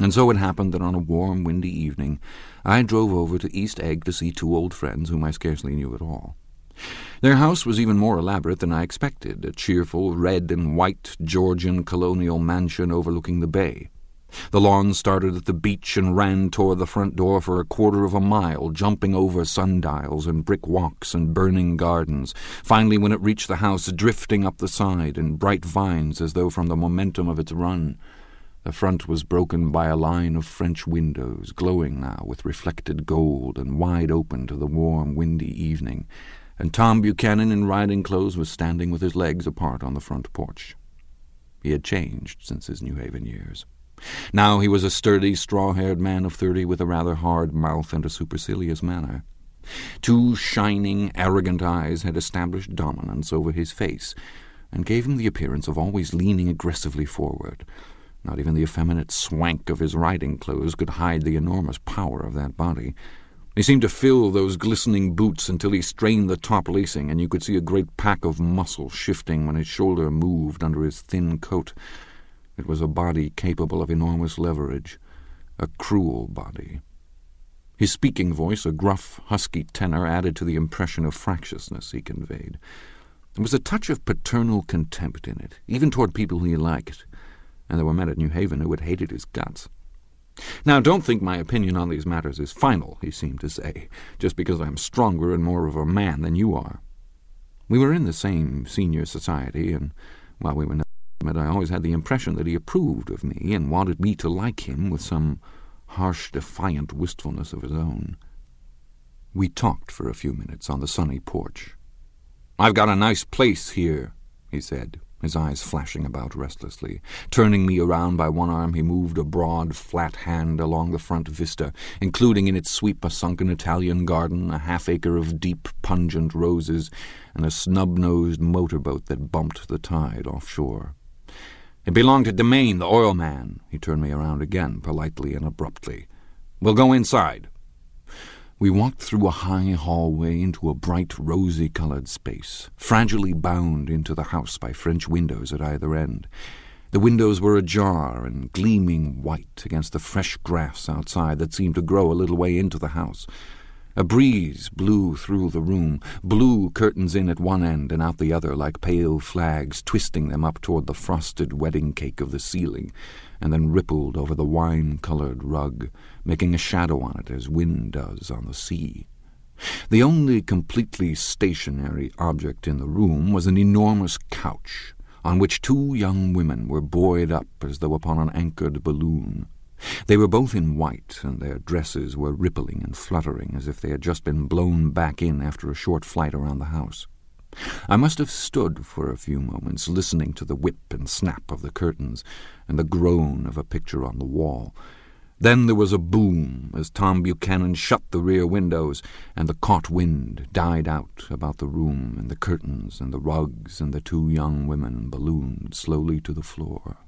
And so it happened that on a warm, windy evening I drove over to East Egg to see two old friends whom I scarcely knew at all. Their house was even more elaborate than I expected, a cheerful red and white Georgian colonial mansion overlooking the bay. The lawn started at the beach and ran toward the front door for a quarter of a mile, jumping over sundials and brick walks and burning gardens, finally when it reached the house drifting up the side in bright vines as though from the momentum of its run. The front was broken by a line of French windows, glowing now with reflected gold and wide open to the warm, windy evening, and Tom Buchanan in riding clothes was standing with his legs apart on the front porch. He had changed since his New Haven years. Now he was a sturdy, straw-haired man of thirty with a rather hard mouth and a supercilious manner. Two shining, arrogant eyes had established dominance over his face, and gave him the appearance of always leaning aggressively forward, not even the effeminate swank of his riding clothes could hide the enormous power of that body. He seemed to fill those glistening boots until he strained the top lacing, and you could see a great pack of muscle shifting when his shoulder moved under his thin coat. It was a body capable of enormous leverage, a cruel body. His speaking voice, a gruff, husky tenor, added to the impression of fractiousness he conveyed. There was a touch of paternal contempt in it, even toward people he liked and there were men at New Haven who had hated his guts. Now, don't think my opinion on these matters is final, he seemed to say, just because I'm stronger and more of a man than you are. We were in the same senior society, and while we were not intimate, I always had the impression that he approved of me and wanted me to like him with some harsh, defiant wistfulness of his own. We talked for a few minutes on the sunny porch. I've got a nice place here, he said, his eyes flashing about restlessly. Turning me around by one arm, he moved a broad, flat hand along the front vista, including in its sweep a sunken Italian garden, a half-acre of deep, pungent roses, and a snub-nosed motorboat that bumped the tide offshore. It belonged to Demaine, the oil man. He turned me around again, politely and abruptly. We'll go inside. We walked through a high hallway into a bright, rosy-coloured space, fragilely bound into the house by French windows at either end. The windows were ajar and gleaming white against the fresh grass outside that seemed to grow a little way into the house. A breeze blew through the room, blew curtains in at one end and out the other like pale flags, twisting them up toward the frosted wedding cake of the ceiling, and then rippled over the wine-coloured rug making a shadow on it as wind does on the sea. The only completely stationary object in the room was an enormous couch, on which two young women were buoyed up as though upon an anchored balloon. They were both in white, and their dresses were rippling and fluttering as if they had just been blown back in after a short flight around the house. I must have stood for a few moments listening to the whip and snap of the curtains and the groan of a picture on the wall, then there was a boom as Tom Buchanan shut the rear windows, and the caught wind died out about the room and the curtains and the rugs, and the two young women ballooned slowly to the floor.